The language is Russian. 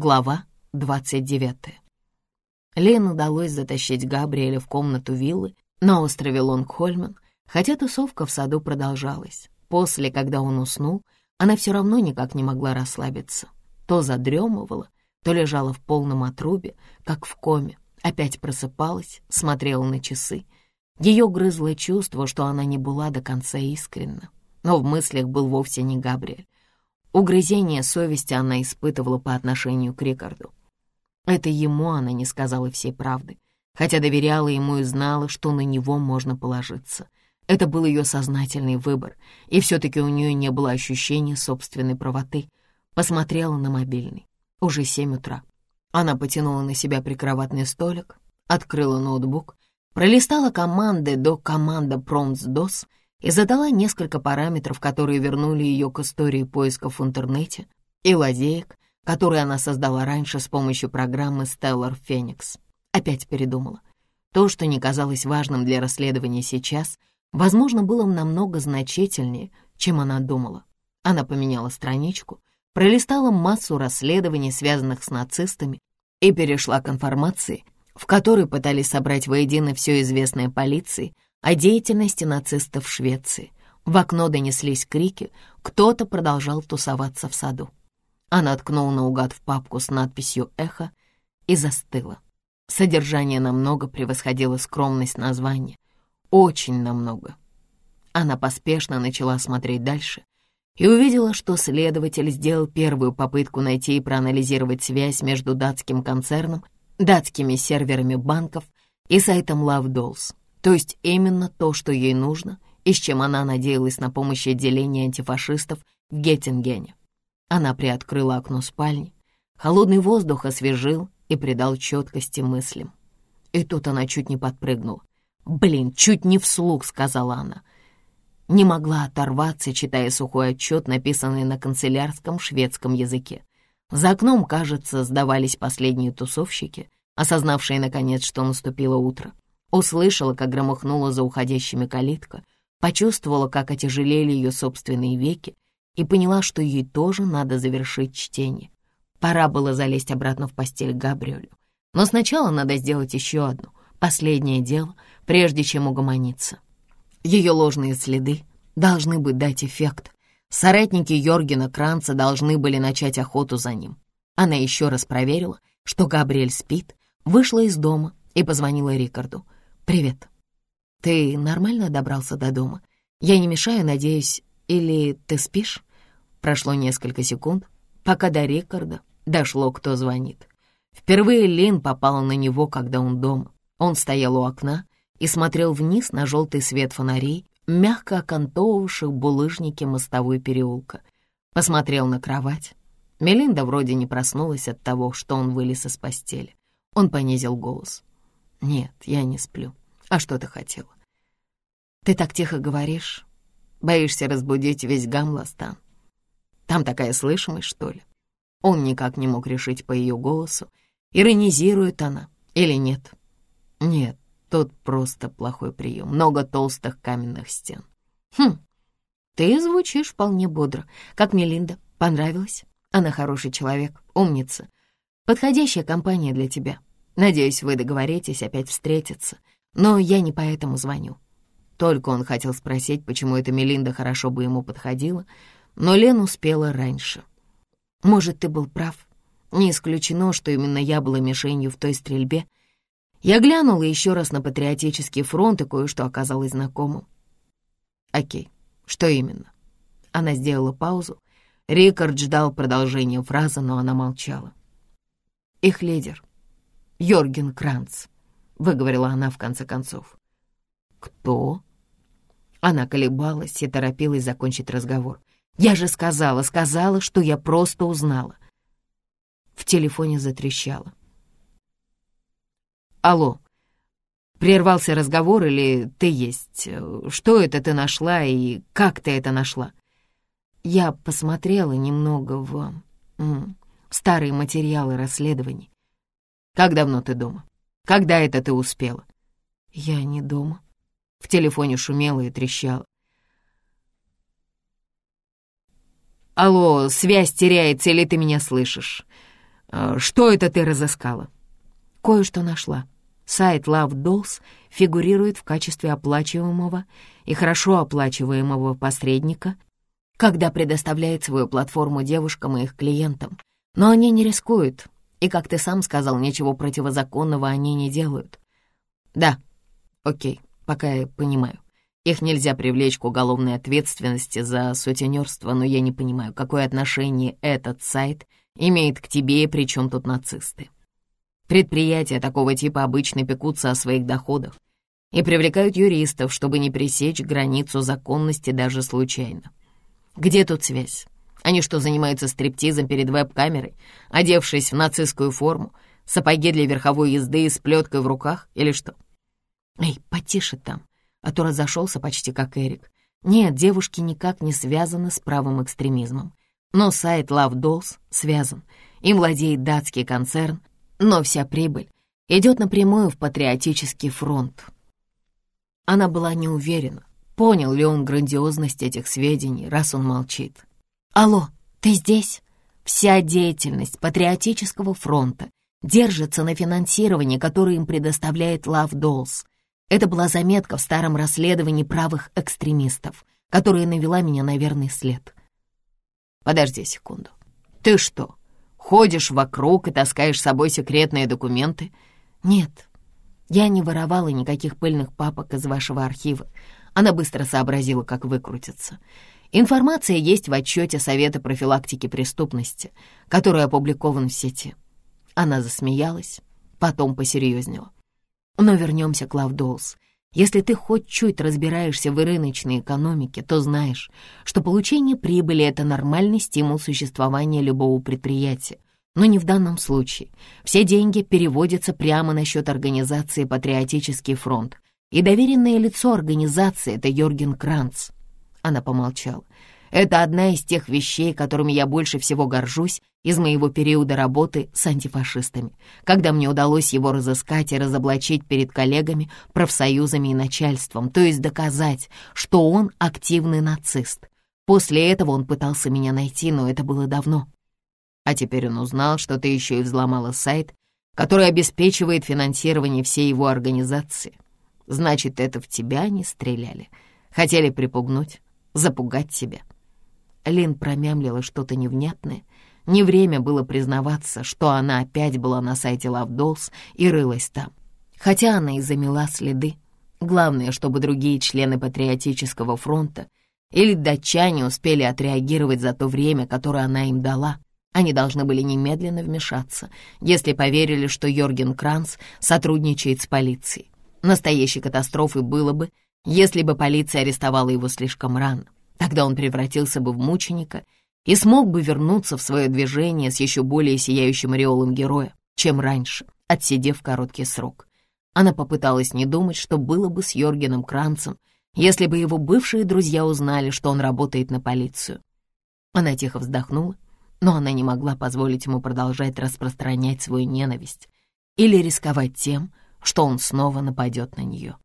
Глава 29. Лен удалось затащить Габриэля в комнату виллы на острове Лонгхольмен, хотя тусовка в саду продолжалась. После, когда он уснул, она все равно никак не могла расслабиться. То задремывала, то лежала в полном отрубе, как в коме, опять просыпалась, смотрела на часы. Ее грызло чувство, что она не была до конца искренна. Но в мыслях был вовсе не Габриэль. Угрызение совести она испытывала по отношению к Рикарду. Это ему она не сказала всей правды, хотя доверяла ему и знала, что на него можно положиться. Это был ее сознательный выбор, и все-таки у нее не было ощущения собственной правоты. Посмотрела на мобильный. Уже семь утра. Она потянула на себя прикроватный столик, открыла ноутбук, пролистала команды до команда «Промс-ДОС» и задала несколько параметров, которые вернули ее к истории поисков в интернете и лазеек, которые она создала раньше с помощью программы Stellar Phoenix. Опять передумала. То, что не казалось важным для расследования сейчас, возможно, было намного значительнее, чем она думала. Она поменяла страничку, пролистала массу расследований, связанных с нацистами, и перешла к информации, в которой пытались собрать воедино все известное полиции — о деятельности нацистов в Швеции. В окно донеслись крики, кто-то продолжал тусоваться в саду. Она ткнула наугад в папку с надписью «Эхо» и застыла. Содержание намного превосходило скромность названия. Очень намного. Она поспешно начала смотреть дальше и увидела, что следователь сделал первую попытку найти и проанализировать связь между датским концерном, датскими серверами банков и сайтом Love Dolls. То есть именно то, что ей нужно, и с чем она надеялась на помощь отделения антифашистов в Геттингене. Она приоткрыла окно спальни. Холодный воздух освежил и придал четкости мыслям. И тут она чуть не подпрыгнула. «Блин, чуть не вслух», — сказала она. Не могла оторваться, читая сухой отчет, написанный на канцелярском шведском языке. За окном, кажется, сдавались последние тусовщики, осознавшие, наконец, что наступило утро. Услышала, как громыхнула за уходящими калитка, почувствовала, как отяжелели ее собственные веки и поняла, что ей тоже надо завершить чтение. Пора было залезть обратно в постель к Габриэлю. Но сначала надо сделать еще одно, последнее дело, прежде чем угомониться. Ее ложные следы должны быть дать эффект. Соратники Йоргена Кранца должны были начать охоту за ним. Она еще раз проверила, что Габриэль спит, вышла из дома и позвонила Рикарду — «Привет. Ты нормально добрался до дома? Я не мешаю, надеюсь, или ты спишь?» Прошло несколько секунд, пока до Рикарда дошло, кто звонит. Впервые Лин попала на него, когда он дома. Он стоял у окна и смотрел вниз на желтый свет фонарей, мягко окантовывавших булыжники мостовой переулка. Посмотрел на кровать. Мелинда вроде не проснулась от того, что он вылез из постели. Он понизил голос. «Нет, я не сплю. А что ты хотела?» «Ты так тихо говоришь. Боишься разбудить весь Гамластан. Там такая слышимость, что ли?» Он никак не мог решить по ее голосу, иронизирует она или нет. Нет, тут просто плохой прием. Много толстых каменных стен. Хм, ты звучишь вполне бодро, как Мелинда. Понравилось? Она хороший человек, умница. Подходящая компания для тебя. Надеюсь, вы договоритесь опять встретиться, но я не поэтому звоню». Только он хотел спросить, почему эта Мелинда хорошо бы ему подходила, но Лен успела раньше. «Может, ты был прав. Не исключено, что именно я была мишенью в той стрельбе. Я глянула еще раз на патриотический фронт и кое-что оказалось знакомым». «Окей, что именно?» Она сделала паузу. Рикард ждал продолжения фразы, но она молчала. «Их лидер, Йорген Кранц», — выговорила она в конце концов. «Кто?» Она колебалась и торопилась закончить разговор. «Я же сказала, сказала, что я просто узнала». В телефоне затрещало. «Алло, прервался разговор или ты есть? Что это ты нашла и как ты это нашла?» Я посмотрела немного в старые материалы расследований. Как давно ты дома? Когда это ты успела?» «Я не дома». В телефоне шумело и трещало. «Алло, связь теряется или ты меня слышишь? А, «Что это ты разыскала?» «Кое-что нашла. Сайт Love Dolls фигурирует в качестве оплачиваемого и хорошо оплачиваемого посредника, когда предоставляет свою платформу девушкам и их клиентам. Но они не рискуют, и, как ты сам сказал, ничего противозаконного они не делают. Да, окей, пока я понимаю. Их нельзя привлечь к уголовной ответственности за сутенерство, но я не понимаю, какое отношение этот сайт имеет к тебе и при чем тут нацисты. Предприятия такого типа обычно пекутся о своих доходах и привлекают юристов, чтобы не пресечь границу законности даже случайно. Где тут связь? Они что, занимаются стриптизом перед веб-камерой, одевшись в нацистскую форму, сапоги для верховой езды и с плеткой в руках или что? Эй, потише там, а то разошелся почти как Эрик. Нет, девушки никак не связаны с правым экстремизмом. Но сайт Love Dolls связан. Им владеет датский концерн, но вся прибыль идет напрямую в патриотический фронт. Она была не уверена, понял ли он грандиозность этих сведений, раз он молчит. «Алло, ты здесь?» Вся деятельность патриотического фронта держится на финансировании, которое им предоставляет Love Dolls. Это была заметка в старом расследовании правых экстремистов, которая навела меня на верный след. Подожди секунду. Ты что, Ходишь вокруг и таскаешь с собой секретные документы? Нет, я не воровала никаких пыльных папок из вашего архива. Она быстро сообразила, как выкрутиться. Информация есть в отчете Совета профилактики преступности, который опубликован в сети. Она засмеялась, потом посерьезнела. Но вернемся к Лавдолс. Если ты хоть чуть разбираешься в рыночной экономике, то знаешь, что получение прибыли — это нормальный стимул существования любого предприятия. Но не в данном случае. Все деньги переводятся прямо на счет организации «Патриотический фронт». И доверенное лицо организации — это Йорген Кранц. Она помолчала. Это одна из тех вещей, которыми я больше всего горжусь из моего периода работы с антифашистами, когда мне удалось его разыскать и разоблачить перед коллегами, профсоюзами и начальством, то есть доказать, что он активный нацист. После этого он пытался меня найти, но это было давно. А теперь он узнал, что ты еще и взломала сайт, который обеспечивает финансирование всей его организации. Значит, это в тебя они стреляли. Хотели припугнуть, запугать тебя. Лин промямлила что-то невнятное. Не время было признаваться, что она опять была на сайте Love и рылась там. Хотя она и замела следы. Главное, чтобы другие члены Патриотического фронта или датчане успели отреагировать за то время, которое она им дала. Они должны были немедленно вмешаться, если поверили, что Йорген Кранц сотрудничает с полицией. Настоящей катастрофой было бы, если бы полиция арестовала его слишком рано. Тогда он превратился бы в мученика и смог бы вернуться в свое движение с еще более сияющим ореолом героя, чем раньше, отсидев короткий срок. Она попыталась не думать, что было бы с Йоргеном Кранцем, если бы его бывшие друзья узнали, что он работает на полицию. Она тихо вздохнула, но она не могла позволить ему продолжать распространять свою ненависть или рисковать тем, что он снова нападет на нее.